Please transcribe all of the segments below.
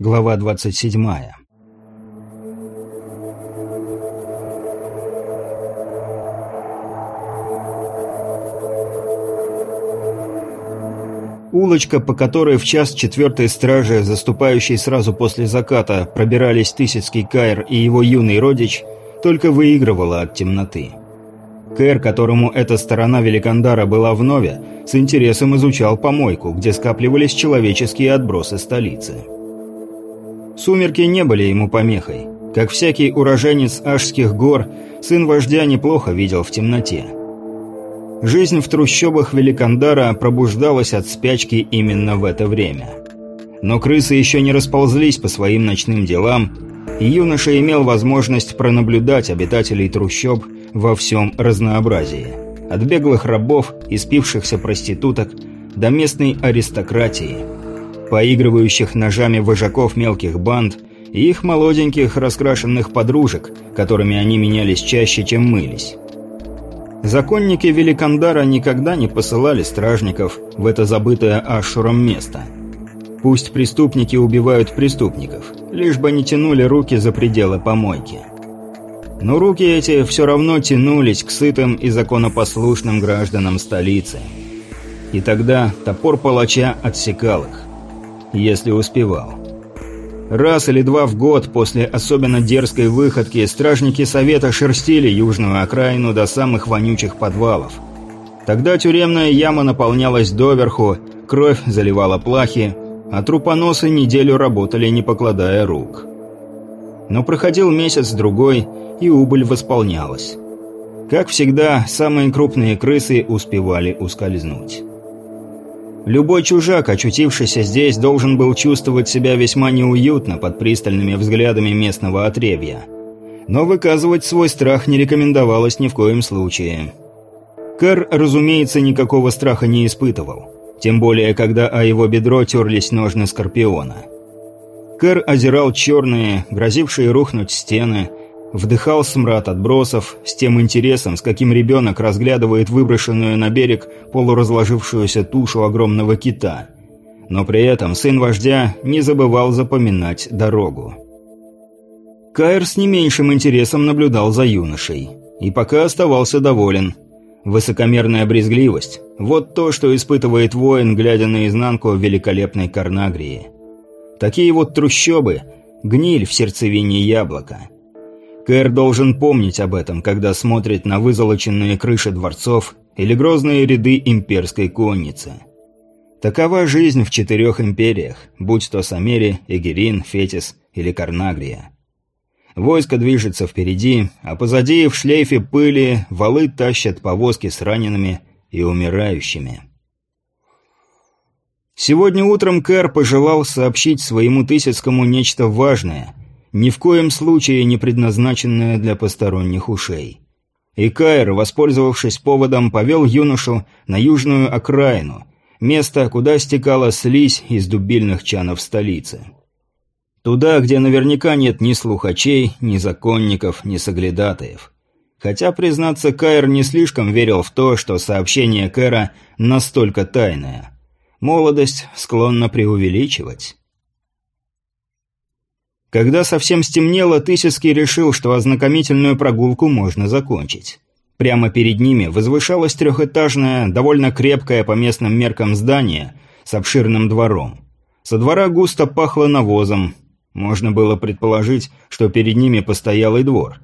Глава 27. Улочка, по которой в час четвертой стражи, заступающей сразу после заката, пробирались Тысяцкий Кайр и его юный родич, только выигрывала от темноты. Кэр, которому эта сторона Великандара была вновь, с интересом изучал помойку, где скапливались человеческие отбросы столицы. Сумерки не были ему помехой. Как всякий уроженец Ашских гор, сын вождя неплохо видел в темноте. Жизнь в трущобах Великандара пробуждалась от спячки именно в это время. Но крысы еще не расползлись по своим ночным делам, и юноша имел возможность пронаблюдать обитателей трущоб во всем разнообразии. От беглых рабов и спившихся проституток до местной аристократии – поигрывающих ножами вожаков мелких банд и их молоденьких раскрашенных подружек, которыми они менялись чаще, чем мылись. Законники Великандара никогда не посылали стражников в это забытое Ашуром место. Пусть преступники убивают преступников, лишь бы не тянули руки за пределы помойки. Но руки эти все равно тянулись к сытым и законопослушным гражданам столицы. И тогда топор палача отсекал их если успевал. Раз или два в год после особенно дерзкой выходки стражники Совета шерстили южную окраину до самых вонючих подвалов. Тогда тюремная яма наполнялась доверху, кровь заливала плахи, а трупоносы неделю работали, не покладая рук. Но проходил месяц-другой, и убыль восполнялась. Как всегда, самые крупные крысы успевали ускользнуть. Любой чужак, очутившийся здесь, должен был чувствовать себя весьма неуютно под пристальными взглядами местного отребья. Но выказывать свой страх не рекомендовалось ни в коем случае. Кэр, разумеется, никакого страха не испытывал. Тем более, когда о его бедро терлись ножны Скорпиона. Кэр озирал черные, грозившие рухнуть стены, Вдыхал смрад отбросов с тем интересом, с каким ребенок разглядывает выброшенную на берег полуразложившуюся тушу огромного кита. Но при этом сын вождя не забывал запоминать дорогу. Кайр с не меньшим интересом наблюдал за юношей. И пока оставался доволен. Высокомерная брезгливость – вот то, что испытывает воин, глядя наизнанку великолепной Карнагрии. Такие вот трущобы – гниль в сердцевине яблока – Кэр должен помнить об этом, когда смотрит на вызолоченные крыши дворцов или грозные ряды имперской конницы. Такова жизнь в четырех империях, будь то Самери, Эгерин, Фетис или Карнагрия. Войско движется впереди, а позади в шлейфе пыли валы тащат повозки с ранеными и умирающими. Сегодня утром Кэр пожелал сообщить своему Тысяцкому нечто важное – ни в коем случае не предназначенная для посторонних ушей. И Кайр, воспользовавшись поводом, повел юношу на южную окраину, место, куда стекала слизь из дубильных чанов столицы. Туда, где наверняка нет ни слухачей, ни законников, ни соглядатаев. Хотя, признаться, Кайр не слишком верил в то, что сообщение Кэра настолько тайное. Молодость склонна преувеличивать. Когда совсем стемнело, Тысяцкий решил, что ознакомительную прогулку можно закончить. Прямо перед ними возвышалось трехэтажное, довольно крепкое по местным меркам здание с обширным двором. Со двора густо пахло навозом. Можно было предположить, что перед ними постоялый двор.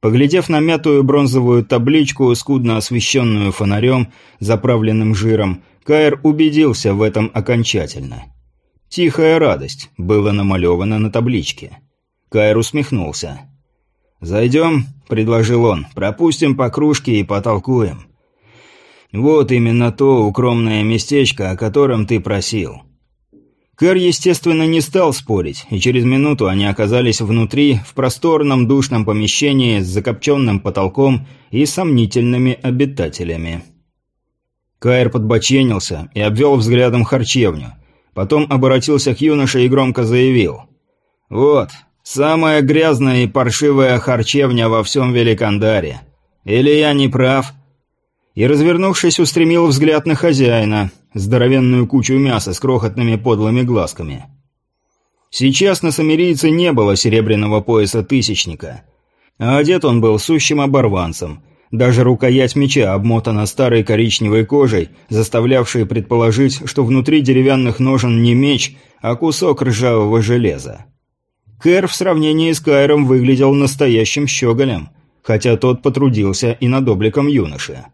Поглядев на мятую бронзовую табличку, скудно освещенную фонарем, заправленным жиром, Каэр убедился в этом окончательно. «Тихая радость» было намалевано на табличке. Кайр усмехнулся. «Зайдем», — предложил он, — «пропустим по кружке и потолкуем». «Вот именно то укромное местечко, о котором ты просил». Кэр, естественно, не стал спорить, и через минуту они оказались внутри, в просторном душном помещении с закопченным потолком и сомнительными обитателями. Кайр подбоченился и обвел взглядом харчевню. Потом обратился к юноше и громко заявил. «Вот, самая грязная и паршивая харчевня во всем Великандаре. Или я не прав?» И, развернувшись, устремил взгляд на хозяина, здоровенную кучу мяса с крохотными подлыми глазками. Сейчас на самирийце не было серебряного пояса тысячника, а одет он был сущим оборванцем. Даже рукоять меча обмотана старой коричневой кожей, заставлявшей предположить, что внутри деревянных ножен не меч, а кусок ржавого железа. Кэр в сравнении с Кайром выглядел настоящим щеголем, хотя тот потрудился и над обликом юноши.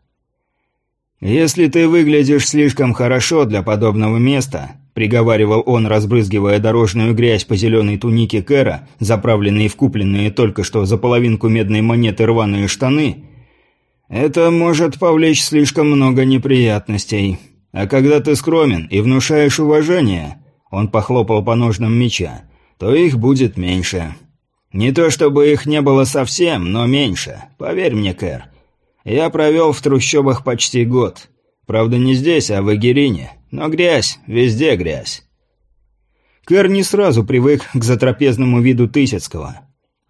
«Если ты выглядишь слишком хорошо для подобного места», – приговаривал он, разбрызгивая дорожную грязь по зеленой тунике Кэра, заправленные в купленные только что за половинку медной монеты рваные штаны, «это может повлечь слишком много неприятностей. А когда ты скромен и внушаешь уважение», – он похлопал по ножнам меча, – «то их будет меньше. Не то чтобы их не было совсем, но меньше. Поверь мне, Кэр, я провел в трущобах почти год. Правда, не здесь, а в Эгерине. Но грязь, везде грязь. Кэр не сразу привык к затрапезному виду Тысяцкого.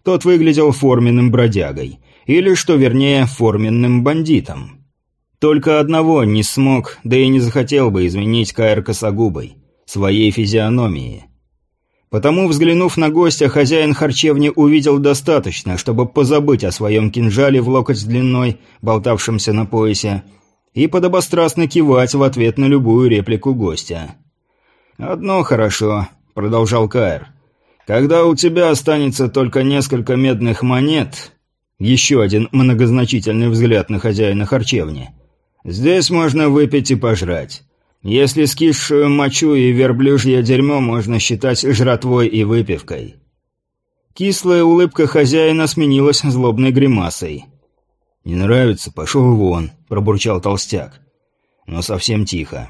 Тот выглядел форменным бродягой. Или, что вернее, форменным бандитом. Только одного не смог, да и не захотел бы изменить Каэр Косогубой. Своей физиономии. Потому, взглянув на гостя, хозяин харчевни увидел достаточно, чтобы позабыть о своем кинжале в локоть длиной, болтавшемся на поясе, и подобострастно кивать в ответ на любую реплику гостя. «Одно хорошо», — продолжал Каэр. «Когда у тебя останется только несколько медных монет...» Еще один многозначительный взгляд на хозяина харчевни. «Здесь можно выпить и пожрать. Если скисшую мочу и верблюжье дерьмо можно считать жратвой и выпивкой. Кислая улыбка хозяина сменилась злобной гримасой. «Не нравится? Пошел вон», – пробурчал толстяк. Но совсем тихо.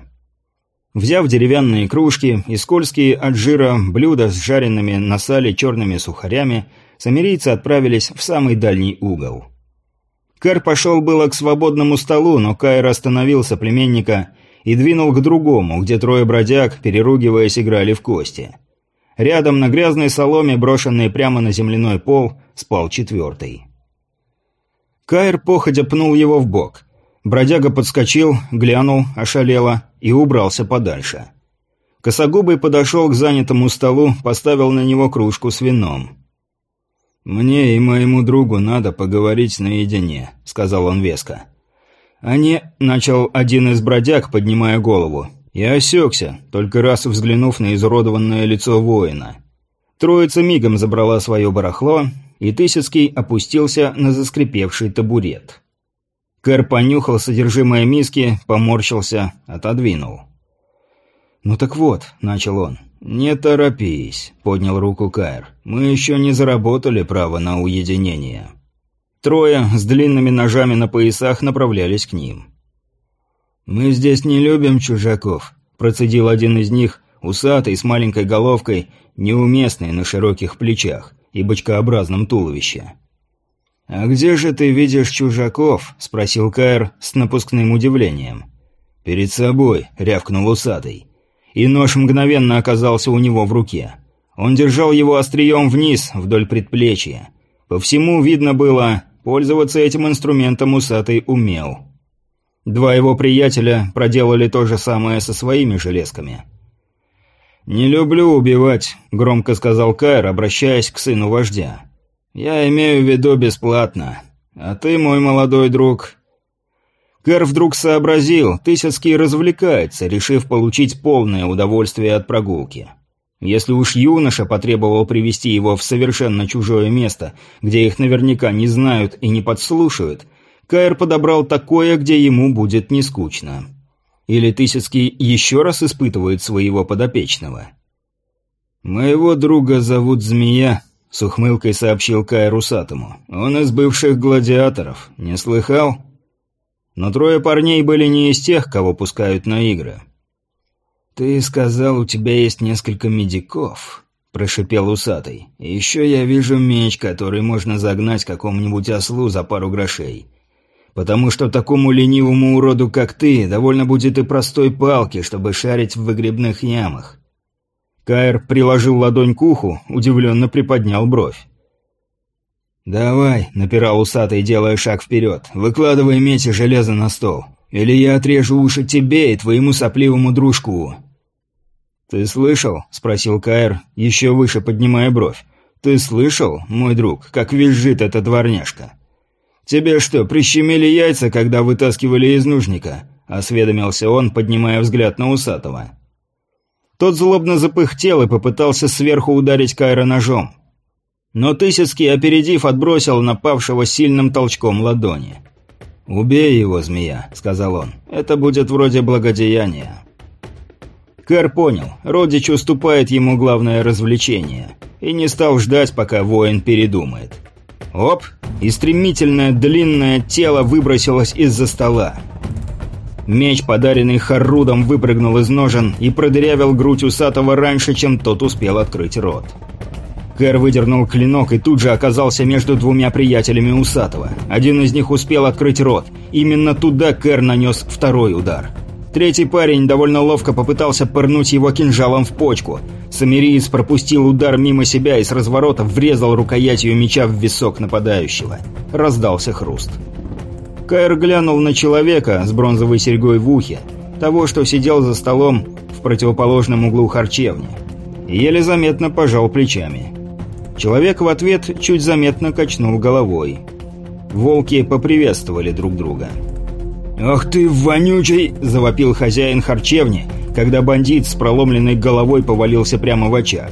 Взяв деревянные кружки и скользкие от жира блюда с жареными на сале черными сухарями, самирийцы отправились в самый дальний угол. Кэр пошел было к свободному столу, но Кайр остановился племенника и двинул к другому, где трое бродяг, переругиваясь, играли в кости. Рядом на грязной соломе, брошенной прямо на земляной пол, спал четвертый. Кайр походя пнул его в бок. Бродяга подскочил, глянул, ошалело и убрался подальше. Косогубый подошел к занятому столу, поставил на него кружку с вином. «Мне и моему другу надо поговорить наедине», — сказал он веско. «Они...» – начал один из бродяг, поднимая голову. Я осекся, только раз взглянув на изуродованное лицо воина. Троица мигом забрала свое барахло, и Тысяцкий опустился на заскрипевший табурет. Кэр понюхал содержимое миски, поморщился, отодвинул. «Ну так вот», — начал он. «Не торопись», — поднял руку Кайр. «Мы еще не заработали право на уединение». Трое с длинными ножами на поясах направлялись к ним. «Мы здесь не любим чужаков», – процедил один из них, усатый, с маленькой головкой, неуместный на широких плечах и бочкообразном туловище. «А где же ты видишь чужаков?» – спросил Каэр с напускным удивлением. «Перед собой», – рявкнул усатый. И нож мгновенно оказался у него в руке. Он держал его острием вниз, вдоль предплечья. По всему видно было, Пользоваться этим инструментом усатый умел. Два его приятеля проделали то же самое со своими железками. «Не люблю убивать», — громко сказал Кайр, обращаясь к сыну вождя. «Я имею в виду бесплатно. А ты, мой молодой друг...» Кэр вдруг сообразил, Тысяцкий развлекается, решив получить полное удовольствие от прогулки. Если уж юноша потребовал привести его в совершенно чужое место, где их наверняка не знают и не подслушают, Каэр подобрал такое, где ему будет не скучно. Или Тысяцкий еще раз испытывает своего подопечного. «Моего друга зовут Змея», — с ухмылкой сообщил Каэр усатому. «Он из бывших гладиаторов. Не слыхал?» Но трое парней были не из тех, кого пускают на игры. «Ты сказал, у тебя есть несколько медиков», – прошипел усатый. «Еще я вижу меч, который можно загнать какому-нибудь ослу за пару грошей. Потому что такому ленивому уроду, как ты, довольно будет и простой палки, чтобы шарить в выгребных ямах». Каэр приложил ладонь к уху, удивленно приподнял бровь. «Давай», — напирал усатый, делая шаг вперед, — «выкладывай медь и железо на стол. Или я отрежу уши тебе и твоему сопливому дружку». «Ты слышал?» – спросил Каэр, еще выше поднимая бровь. «Ты слышал, мой друг, как визжит эта дворняжка?» «Тебе что, прищемили яйца, когда вытаскивали из нужника?» – осведомился он, поднимая взгляд на Усатого. Тот злобно запыхтел и попытался сверху ударить Кайра ножом. Но Тысяцкий, опередив, отбросил напавшего сильным толчком ладони. «Убей его, змея», — сказал он. «Это будет вроде благодеяния». Кэр понял, родич уступает ему главное развлечение, и не стал ждать, пока воин передумает. Оп! И стремительное длинное тело выбросилось из-за стола. Меч, подаренный Харрудом, выпрыгнул из ножен и продырявил грудь усатого раньше, чем тот успел открыть рот. Кэр выдернул клинок и тут же оказался между двумя приятелями усатого. Один из них успел открыть рот. Именно туда Кэр нанес второй удар. Третий парень довольно ловко попытался пырнуть его кинжалом в почку. Самириец пропустил удар мимо себя и с разворота врезал рукоятью меча в висок нападающего. Раздался хруст. Кайр глянул на человека с бронзовой серьгой в ухе, того, что сидел за столом в противоположном углу харчевни, и еле заметно пожал плечами. Человек в ответ чуть заметно качнул головой. Волки поприветствовали друг друга. «Ах ты, вонючий!» – завопил хозяин харчевни, когда бандит с проломленной головой повалился прямо в очаг.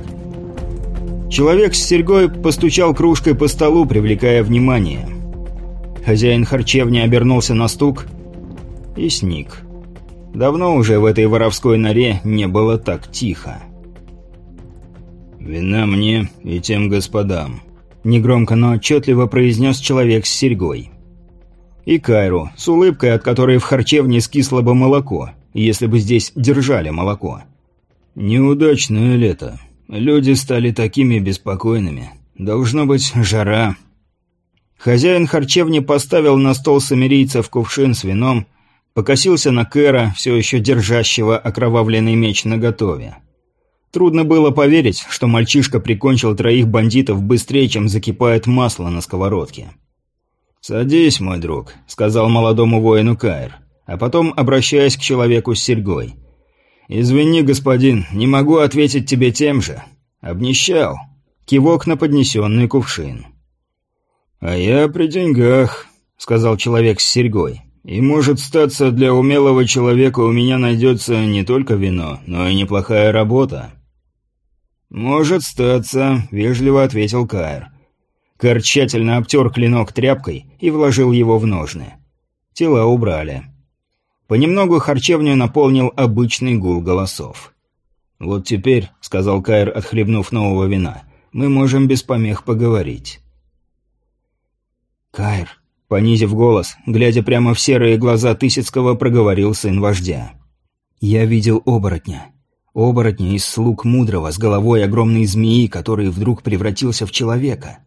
Человек с серьгой постучал кружкой по столу, привлекая внимание. Хозяин харчевни обернулся на стук и сник. Давно уже в этой воровской норе не было так тихо. «Вина мне и тем господам», — негромко, но отчетливо произнес человек с серьгой. И Кайру, с улыбкой, от которой в харчевне скисло бы молоко, если бы здесь держали молоко. «Неудачное лето. Люди стали такими беспокойными. Должно быть, жара, Хозяин харчевни поставил на стол самирийцев кувшин с вином, покосился на Кэра, все еще держащего окровавленный меч наготове. Трудно было поверить, что мальчишка прикончил троих бандитов быстрее, чем закипает масло на сковородке. «Садись, мой друг», — сказал молодому воину Каир, а потом, обращаясь к человеку с серьгой. «Извини, господин, не могу ответить тебе тем же. Обнищал». Кивок на поднесенный кувшин. «А я при деньгах», — сказал человек с серьгой. «И может статься, для умелого человека у меня найдется не только вино, но и неплохая работа». «Может статься», — вежливо ответил Каэр. Каэр тщательно обтер клинок тряпкой и вложил его в ножны. Тела убрали. Понемногу харчевню наполнил обычный гул голосов. «Вот теперь», — сказал Каэр, отхлебнув нового вина, — «мы можем без помех поговорить». «Кайр», — понизив голос, глядя прямо в серые глаза Тысяцкого, проговорил сын вождя. «Я видел оборотня. Оборотня из слуг мудрого с головой огромной змеи, который вдруг превратился в человека».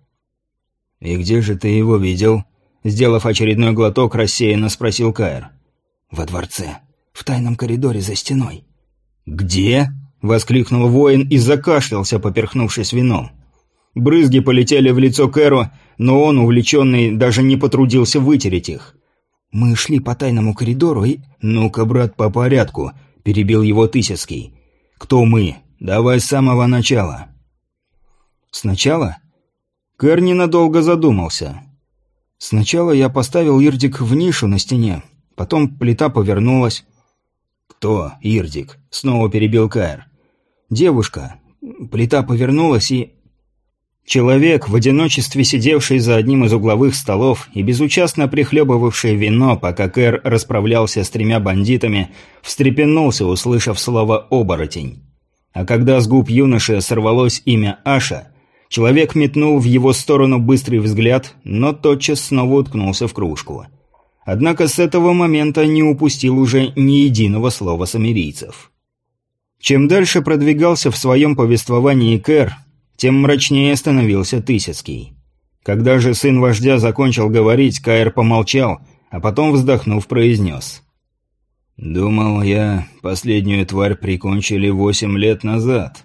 «И где же ты его видел?» Сделав очередной глоток, рассеянно спросил Кайр. «Во дворце. В тайном коридоре за стеной». «Где?» — воскликнул воин и закашлялся, поперхнувшись вином. Брызги полетели в лицо Кэру, но он, увлеченный, даже не потрудился вытереть их. «Мы шли по тайному коридору и...» «Ну-ка, брат, по порядку», — перебил его Тысяцкий. «Кто мы? Давай с самого начала». «Сначала?» Кэр ненадолго задумался. «Сначала я поставил Ирдик в нишу на стене, потом плита повернулась». «Кто Ирдик?» — снова перебил Кэр. «Девушка. Плита повернулась и...» Человек, в одиночестве сидевший за одним из угловых столов и безучастно прихлебывавший вино, пока Кэр расправлялся с тремя бандитами, встрепенулся, услышав слово «оборотень». А когда с губ юноши сорвалось имя Аша, человек метнул в его сторону быстрый взгляд, но тотчас снова уткнулся в кружку. Однако с этого момента не упустил уже ни единого слова самирийцев. Чем дальше продвигался в своем повествовании Кэр, тем мрачнее становился Тысяцкий. Когда же сын вождя закончил говорить, Каир помолчал, а потом, вздохнув, произнес. «Думал я, последнюю тварь прикончили восемь лет назад».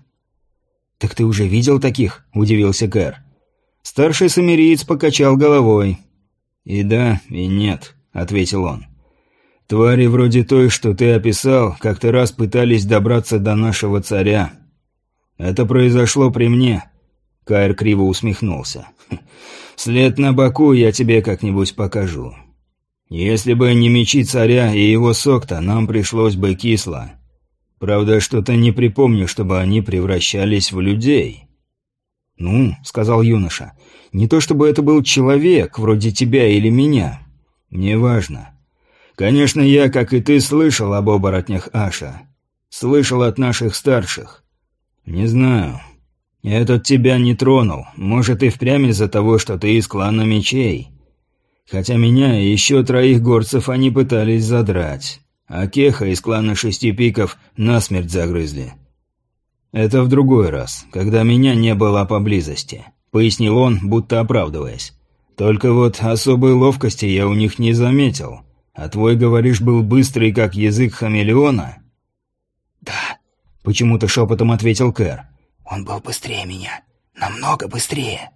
«Так ты уже видел таких?» – удивился Кэр. Старший самириец покачал головой. «И да, и нет», – ответил он. Твари вроде той, что ты описал, как-то раз пытались добраться до нашего царя. Это произошло при мне. Кайр криво усмехнулся. След на боку я тебе как-нибудь покажу. Если бы не мечи царя и его сокта, нам пришлось бы кисло. Правда, что-то не припомню, чтобы они превращались в людей. «Ну», — сказал юноша, — «не то чтобы это был человек, вроде тебя или меня. Неважно. Конечно, я, как и ты, слышал об оборотнях Аша. Слышал от наших старших. Не знаю. Этот тебя не тронул. Может, и впрямь из-за того, что ты из клана мечей. Хотя меня и еще троих горцев они пытались задрать. А Кеха из клана Шести Пиков насмерть загрызли. Это в другой раз, когда меня не было поблизости. Пояснил он, будто оправдываясь. Только вот особой ловкости я у них не заметил. А твой, говоришь, был быстрый, как язык хамелеона?» Почему-то шепотом ответил Кэр. «Он был быстрее меня. Намного быстрее».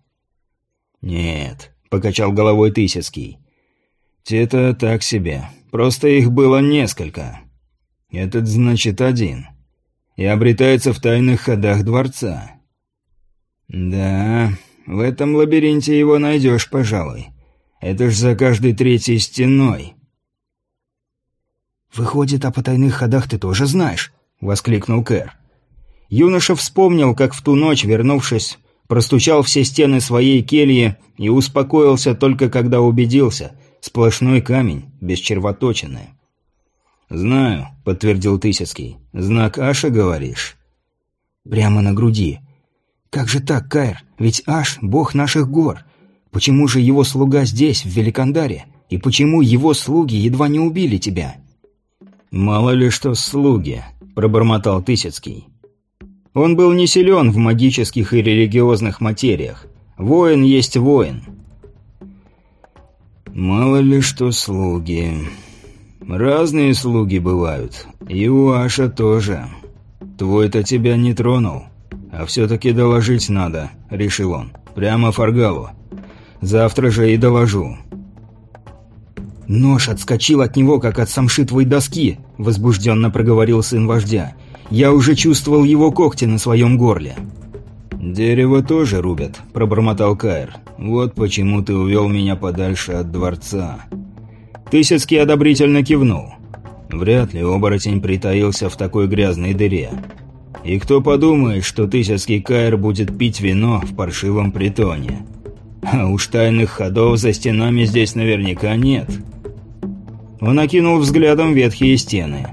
«Нет», — покачал головой Тысяцкий. «Те-то так себе. Просто их было несколько. Этот, значит, один. И обретается в тайных ходах дворца». «Да, в этом лабиринте его найдешь, пожалуй. Это ж за каждой третьей стеной. «Выходит, о потайных ходах ты тоже знаешь?» — воскликнул Кэр. Юноша вспомнил, как в ту ночь, вернувшись, простучал все стены своей кельи и успокоился только когда убедился — сплошной камень, без червоточины. «Знаю», — подтвердил Тысяцкий. «Знак Аша, говоришь?» «Прямо на груди. Как же так, Кайр? Ведь Аш — бог наших гор. Почему же его слуга здесь, в Великандаре? И почему его слуги едва не убили тебя?» «Мало ли что слуги», — пробормотал Тысяцкий. Он был не силен в магических и религиозных материях. Воин есть воин. «Мало ли что слуги. Разные слуги бывают. И у Аша тоже. Твой-то тебя не тронул. А все-таки доложить надо», — решил он. «Прямо Фаргалу. Завтра же и доложу». «Нож отскочил от него, как от самшитовой доски», — возбужденно проговорил сын вождя. «Я уже чувствовал его когти на своем горле». «Дерево тоже рубят», — пробормотал Каир. «Вот почему ты увел меня подальше от дворца». Тысяцкий одобрительно кивнул. Вряд ли оборотень притаился в такой грязной дыре. И кто подумает, что Тысяцкий Каир будет пить вино в паршивом притоне? А уж тайных ходов за стенами здесь наверняка нет. Он окинул взглядом ветхие стены.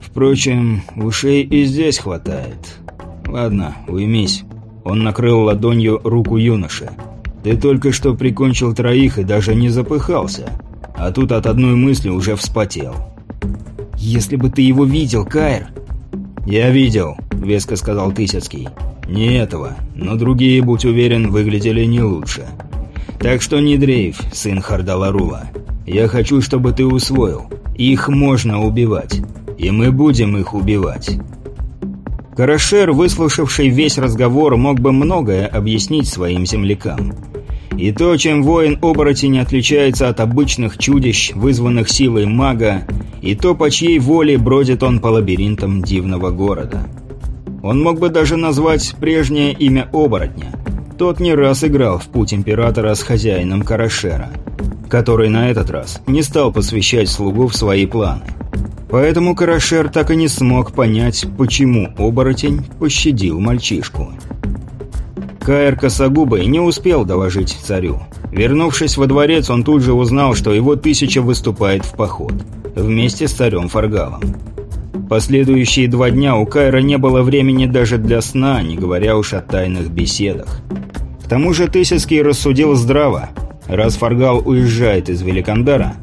Впрочем, ушей и здесь хватает. Ладно, уймись. Он накрыл ладонью руку юноши. Ты только что прикончил троих и даже не запыхался. А тут от одной мысли уже вспотел. «Если бы ты его видел, Кайр!» «Я видел», — веско сказал Тысяцкий. «Не этого, но другие, будь уверен, выглядели не лучше. Так что не дрейф, сын Хардаларула. Я хочу, чтобы ты усвоил. Их можно убивать. И мы будем их убивать». Карашер, выслушавший весь разговор, мог бы многое объяснить своим землякам. И то, чем воин-оборотень отличается от обычных чудищ, вызванных силой мага, и то, по чьей воле бродит он по лабиринтам дивного города. Он мог бы даже назвать прежнее имя оборотня. Тот не раз играл в путь императора с хозяином Карашера – который на этот раз не стал посвящать слугу в свои планы. Поэтому Карашер так и не смог понять, почему оборотень пощадил мальчишку. Каэр Косогубый не успел доложить царю. Вернувшись во дворец, он тут же узнал, что его тысяча выступает в поход, вместе с царем Фаргалом. Последующие два дня у Кайра не было времени даже для сна, не говоря уж о тайных беседах. К тому же Тысяцкий рассудил здраво – Раз Фаргал уезжает из Великандара,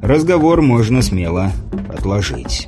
разговор можно смело отложить.